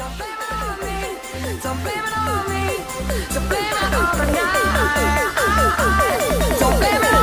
Don't blame it on me. Don't blame it on me. Don't blame it on me. Don't blame it on me.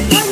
Bye.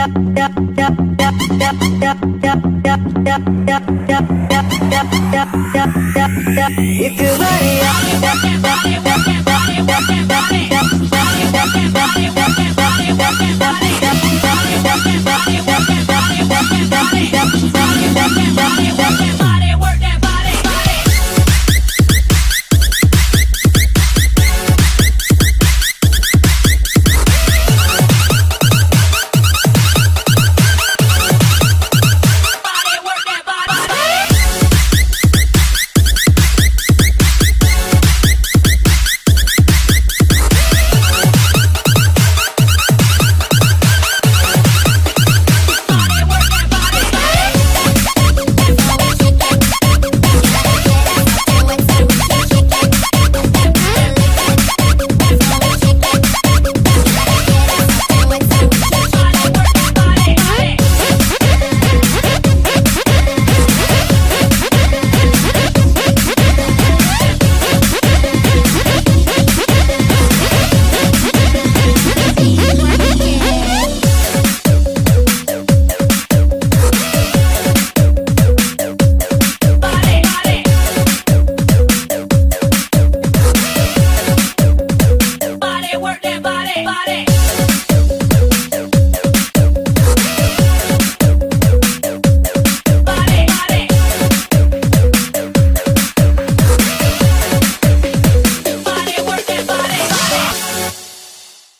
Body,